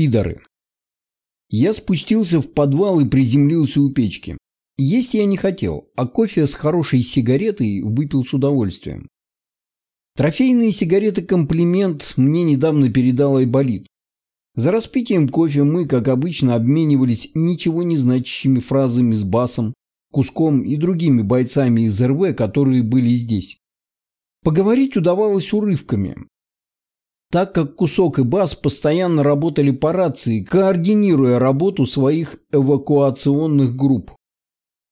Пидоры. Я спустился в подвал и приземлился у печки. Есть я не хотел, а кофе с хорошей сигаретой выпил с удовольствием. Трофейные сигареты «Комплимент» мне недавно передал Айболит. За распитием кофе мы, как обычно, обменивались ничего не значащими фразами с Басом, Куском и другими бойцами из РВ, которые были здесь. Поговорить удавалось урывками, так как Кусок и Бас постоянно работали по рации, координируя работу своих эвакуационных групп.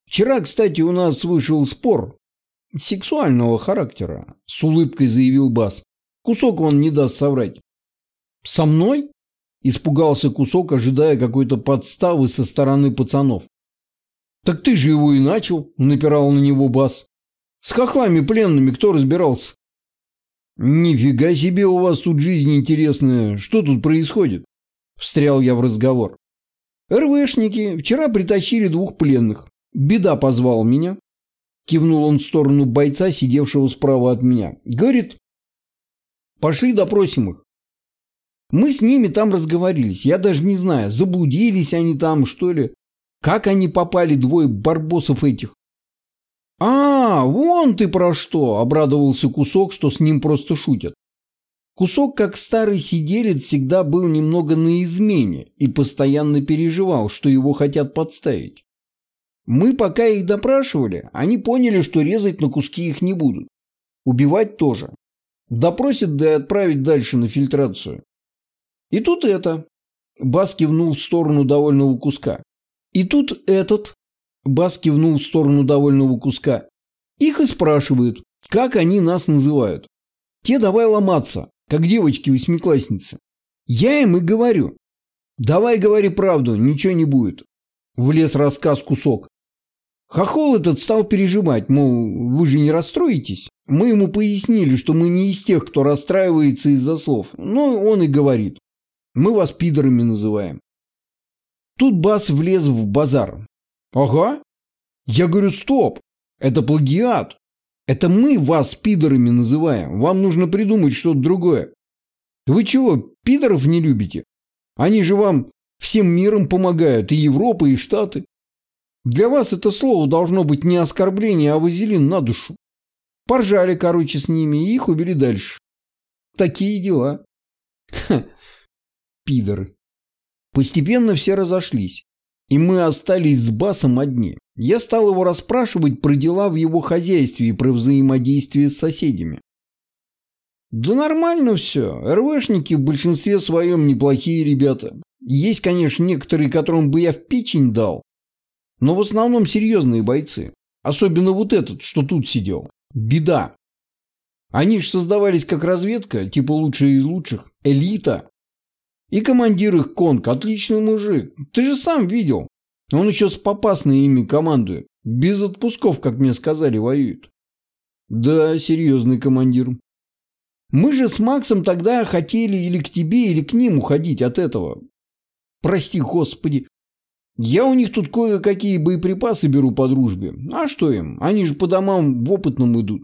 Вчера, кстати, у нас вышел спор сексуального характера, с улыбкой заявил Бас. Кусок он не даст соврать. Со мной? Испугался Кусок, ожидая какой-то подставы со стороны пацанов. Так ты же его и начал, напирал на него Бас. С хохлами пленными кто разбирался? «Нифига себе у вас тут жизнь интересная. Что тут происходит?» Встрял я в разговор. «РВшники вчера притащили двух пленных. Беда позвал меня». Кивнул он в сторону бойца, сидевшего справа от меня. Говорит, пошли допросим их. Мы с ними там разговорились. Я даже не знаю, заблудились они там, что ли. Как они попали, двое барбосов этих. «А, вон ты про что!» – обрадовался Кусок, что с ним просто шутят. Кусок, как старый сиделец, всегда был немного на измене и постоянно переживал, что его хотят подставить. Мы пока их допрашивали, они поняли, что резать на куски их не будут. Убивать тоже. Допросят, да и отправить дальше на фильтрацию. И тут это. Бас кивнул в сторону довольного куска. И тут этот Бас кивнул в сторону довольного куска. Их и спрашивают, как они нас называют. Те давай ломаться, как девочки-восьмиклассницы. Я им и говорю. Давай говори правду, ничего не будет. Влез рассказ кусок. Хохол этот стал переживать, мол, вы же не расстроитесь. Мы ему пояснили, что мы не из тех, кто расстраивается из-за слов. Но он и говорит. Мы вас пидорами называем. Тут Бас влез в базар. Ага. Я говорю, стоп. Это плагиат. Это мы вас пидорами называем. Вам нужно придумать что-то другое. Вы чего, пидоров не любите? Они же вам всем миром помогают, и Европа, и Штаты. Для вас это слово должно быть не оскорбление, а вазелин на душу. Поржали, короче, с ними и их убили дальше. Такие дела. Ха, пидоры. Постепенно все разошлись. И мы остались с Басом одни. Я стал его расспрашивать про дела в его хозяйстве и про взаимодействие с соседями. Да нормально все. РВшники в большинстве своем неплохие ребята. Есть, конечно, некоторые, которым бы я в печень дал. Но в основном серьезные бойцы. Особенно вот этот, что тут сидел. Беда. Они ж создавались как разведка, типа лучшие из лучших. Элита. И командир их Конг, отличный мужик. Ты же сам видел. Он еще с попасной ими командует. Без отпусков, как мне сказали, воюет. Да, серьезный командир. Мы же с Максом тогда хотели или к тебе, или к ним уходить от этого. Прости, господи. Я у них тут кое-какие боеприпасы беру по дружбе. А что им? Они же по домам в опытном идут.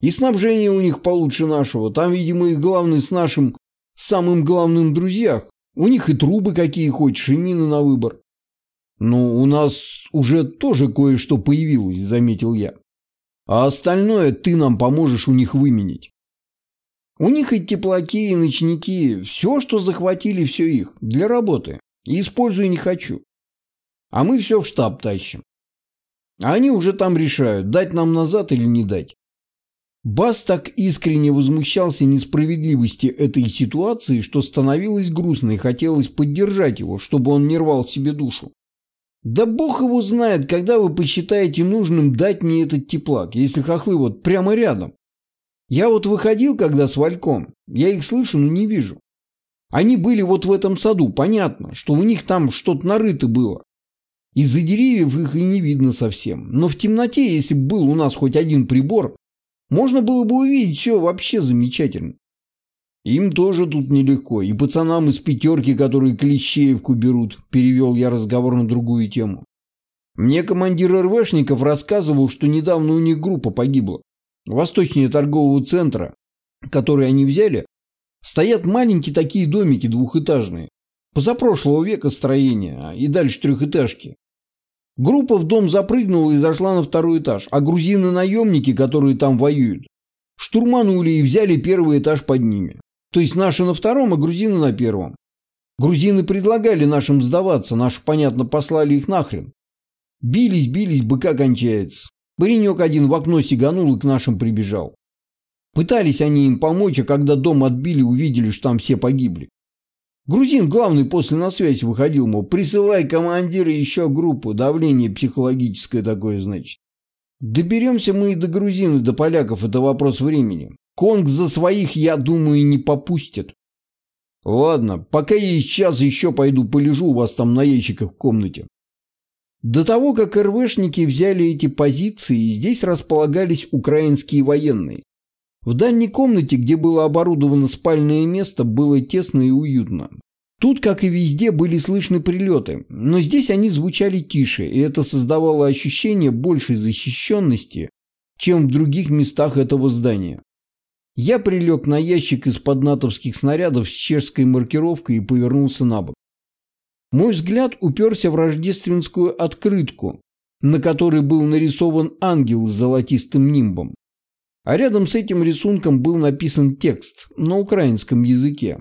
И снабжение у них получше нашего. Там, видимо, их главный с нашим самым главным друзьях. У них и трубы какие хочешь, и мины на выбор. Ну, у нас уже тоже кое-что появилось, заметил я. А остальное ты нам поможешь у них выменить. У них и теплаки, и ночники, все, что захватили, все их, для работы. И использую не хочу. А мы все в штаб тащим. А они уже там решают, дать нам назад или не дать. Бас так искренне возмущался несправедливости этой ситуации, что становилось грустно и хотелось поддержать его, чтобы он не рвал себе душу. Да бог его знает, когда вы посчитаете нужным дать мне этот теплак, если хохлы вот прямо рядом. Я вот выходил когда с Вальком, я их слышу, но не вижу. Они были вот в этом саду, понятно, что у них там что-то нарыто было. Из-за деревьев их и не видно совсем. Но в темноте, если был у нас хоть один прибор, можно было бы увидеть все вообще замечательно. Им тоже тут нелегко. И пацанам из пятерки, которые Клещеевку берут, перевел я разговор на другую тему. Мне командир РВшников рассказывал, что недавно у них группа погибла. Восточнее торгового центра, который они взяли, стоят маленькие такие домики двухэтажные. Позапрошлого века строения и дальше трехэтажки. Группа в дом запрыгнула и зашла на второй этаж, а грузины-наемники, которые там воюют, штурманули и взяли первый этаж под ними. То есть наши на втором, а грузины на первом. Грузины предлагали нашим сдаваться, наши, понятно, послали их нахрен. Бились, бились, быка кончается. Паренек один в окно сиганул и к нашим прибежал. Пытались они им помочь, а когда дом отбили, увидели, что там все погибли. Грузин главный после на связь выходил, мол, присылай командира еще группу, давление психологическое такое, значит. Доберемся мы и до грузин, и до поляков, это вопрос времени. Конг за своих, я думаю, не попустит. Ладно, пока есть час, еще пойду полежу у вас там на ящиках в комнате. До того, как РВшники взяли эти позиции, здесь располагались украинские военные. В дальней комнате, где было оборудовано спальное место, было тесно и уютно. Тут, как и везде, были слышны прилеты, но здесь они звучали тише, и это создавало ощущение большей защищенности, чем в других местах этого здания. Я прилег на ящик из-под натовских снарядов с чешской маркировкой и повернулся на бок. Мой взгляд уперся в рождественскую открытку, на которой был нарисован ангел с золотистым нимбом. А рядом с этим рисунком был написан текст на украинском языке.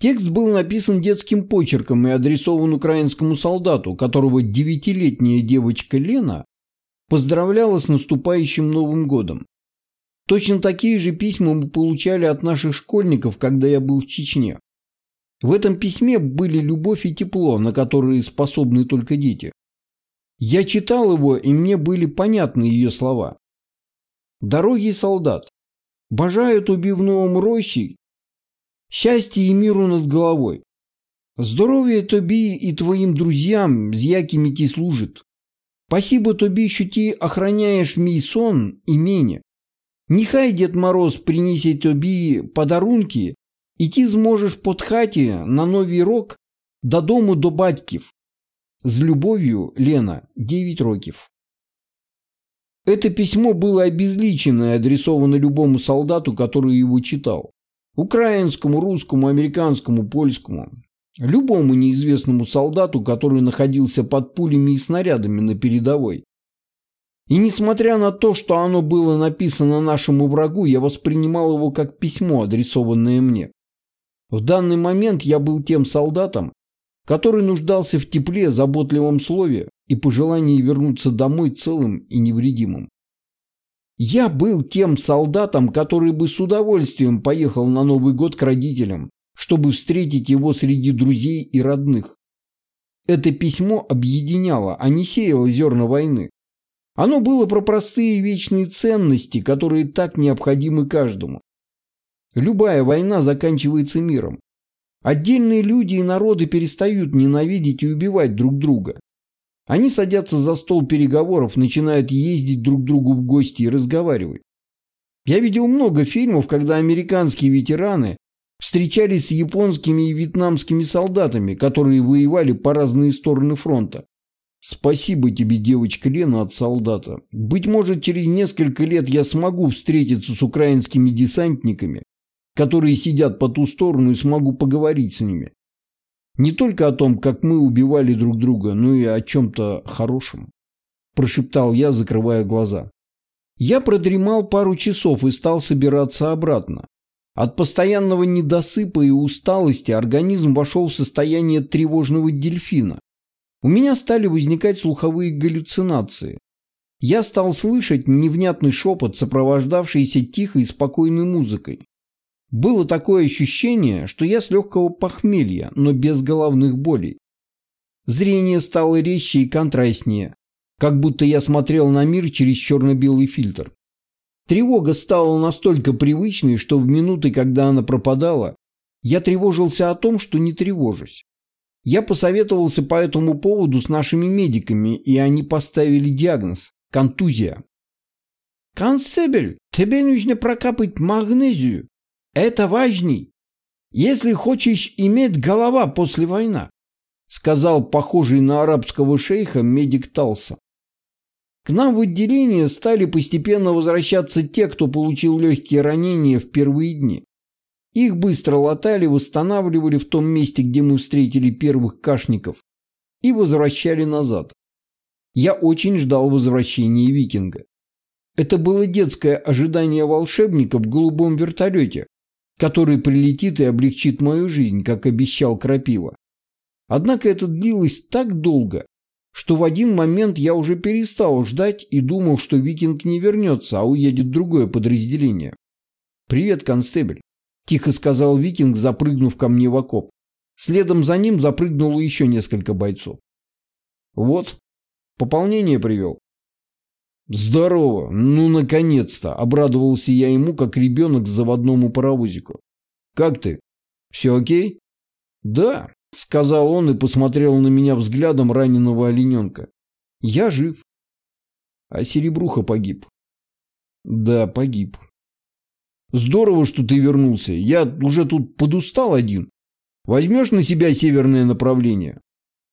Текст был написан детским почерком и адресован украинскому солдату, которого девятилетняя девочка Лена поздравляла с наступающим Новым годом. Точно такие же письма мы получали от наших школьников, когда я был в Чечне. В этом письме были любовь и тепло, на которые способны только дети. Я читал его, и мне были понятны ее слова. Дорогий солдат, бажаю тобі в новому році щастя і миру над головой. Здоров'я тобі і твоїм друзям, з якими ти служит. Спасибо тобі, що ти охраняєш мій сон і мене. Нехай Дед Мороз принесе тобі подарунки, і ти зможеш подхати на новий рок додому до батьків. З любов'ю, Лена, 9 років. Это письмо было обезличено и адресовано любому солдату, который его читал. Украинскому, русскому, американскому, польскому. Любому неизвестному солдату, который находился под пулями и снарядами на передовой. И несмотря на то, что оно было написано нашему врагу, я воспринимал его как письмо, адресованное мне. В данный момент я был тем солдатом, который нуждался в тепле, заботливом слове и пожелании вернуться домой целым и невредимым. Я был тем солдатом, который бы с удовольствием поехал на Новый год к родителям, чтобы встретить его среди друзей и родных. Это письмо объединяло, а не сеяло зерна войны. Оно было про простые вечные ценности, которые так необходимы каждому. Любая война заканчивается миром. Отдельные люди и народы перестают ненавидеть и убивать друг друга. Они садятся за стол переговоров, начинают ездить друг другу в гости и разговаривать. Я видел много фильмов, когда американские ветераны встречались с японскими и вьетнамскими солдатами, которые воевали по разные стороны фронта. Спасибо тебе, девочка Лена, от солдата. Быть может, через несколько лет я смогу встретиться с украинскими десантниками которые сидят по ту сторону и смогу поговорить с ними. Не только о том, как мы убивали друг друга, но и о чем-то хорошем. Прошептал я, закрывая глаза. Я продремал пару часов и стал собираться обратно. От постоянного недосыпа и усталости организм вошел в состояние тревожного дельфина. У меня стали возникать слуховые галлюцинации. Я стал слышать невнятный шепот, сопровождавшийся тихой и спокойной музыкой. Было такое ощущение, что я с легкого похмелья, но без головных болей. Зрение стало резче и контрастнее, как будто я смотрел на мир через черно-белый фильтр. Тревога стала настолько привычной, что в минуты, когда она пропадала, я тревожился о том, что не тревожусь. Я посоветовался по этому поводу с нашими медиками, и они поставили диагноз – контузия. «Констебель, тебе нужно прокапать магнезию», это важней, если хочешь иметь голова после войны, сказал похожий на арабского шейха медик Талса. К нам в отделение стали постепенно возвращаться те, кто получил легкие ранения в первые дни. Их быстро латали, восстанавливали в том месте, где мы встретили первых кашников, и возвращали назад. Я очень ждал возвращения викинга. Это было детское ожидание волшебника в голубом вертолете, который прилетит и облегчит мою жизнь, как обещал Крапива. Однако это длилось так долго, что в один момент я уже перестал ждать и думал, что викинг не вернется, а уедет другое подразделение. «Привет, констебль», – тихо сказал викинг, запрыгнув ко мне в окоп. Следом за ним запрыгнуло еще несколько бойцов. «Вот, пополнение привел». «Здорово! Ну, наконец-то!» – обрадовался я ему, как ребенок заводному паровозику. «Как ты? Все окей?» «Да», – сказал он и посмотрел на меня взглядом раненого олененка. «Я жив». А Серебруха погиб. «Да, погиб». «Здорово, что ты вернулся. Я уже тут подустал один. Возьмешь на себя северное направление?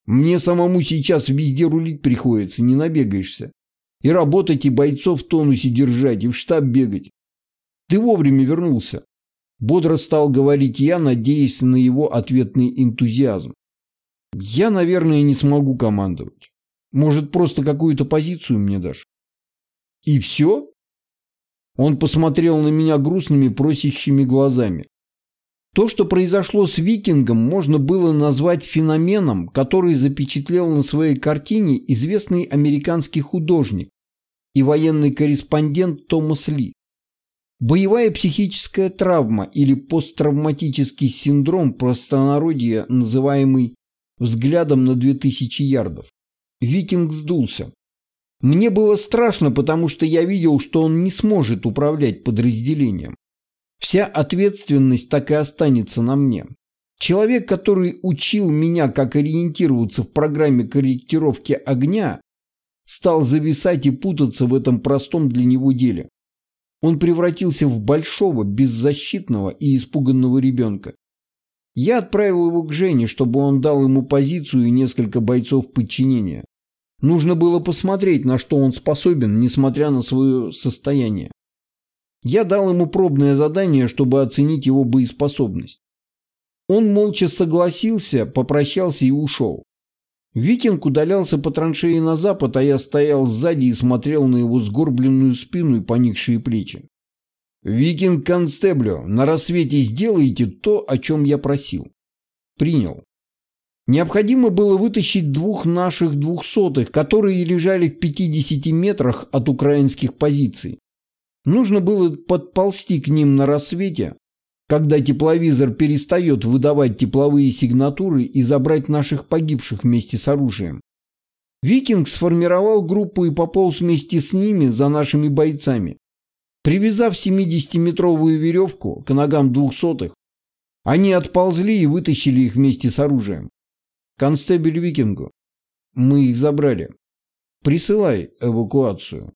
Мне самому сейчас везде рулить приходится, не набегаешься. И работать, и бойцов в тонусе держать, и в штаб бегать. Ты вовремя вернулся. Бодро стал говорить я, надеясь на его ответный энтузиазм. Я, наверное, не смогу командовать. Может, просто какую-то позицию мне дашь? И все? Он посмотрел на меня грустными, просящими глазами. То, что произошло с викингом, можно было назвать феноменом, который запечатлел на своей картине известный американский художник и военный корреспондент Томас Ли. Боевая психическая травма или посттравматический синдром простонародья, называемый взглядом на 2000 ярдов. Викинг сдулся. Мне было страшно, потому что я видел, что он не сможет управлять подразделением. Вся ответственность так и останется на мне. Человек, который учил меня, как ориентироваться в программе корректировки огня, стал зависать и путаться в этом простом для него деле. Он превратился в большого, беззащитного и испуганного ребенка. Я отправил его к Жене, чтобы он дал ему позицию и несколько бойцов подчинения. Нужно было посмотреть, на что он способен, несмотря на свое состояние. Я дал ему пробное задание, чтобы оценить его боеспособность. Он молча согласился, попрощался и ушел. Викинг удалялся по траншеи на запад, а я стоял сзади и смотрел на его сгорбленную спину и поникшие плечи. «Викинг Констеблю, на рассвете сделайте то, о чем я просил». «Принял». Необходимо было вытащить двух наших двухсотых, которые лежали в 50 метрах от украинских позиций. Нужно было подползти к ним на рассвете, когда тепловизор перестает выдавать тепловые сигнатуры и забрать наших погибших вместе с оружием. Викинг сформировал группу и пополз вместе с ними за нашими бойцами. Привязав 70-метровую веревку к ногам двухсотых, они отползли и вытащили их вместе с оружием. Констебель Викингу. Мы их забрали. Присылай эвакуацию.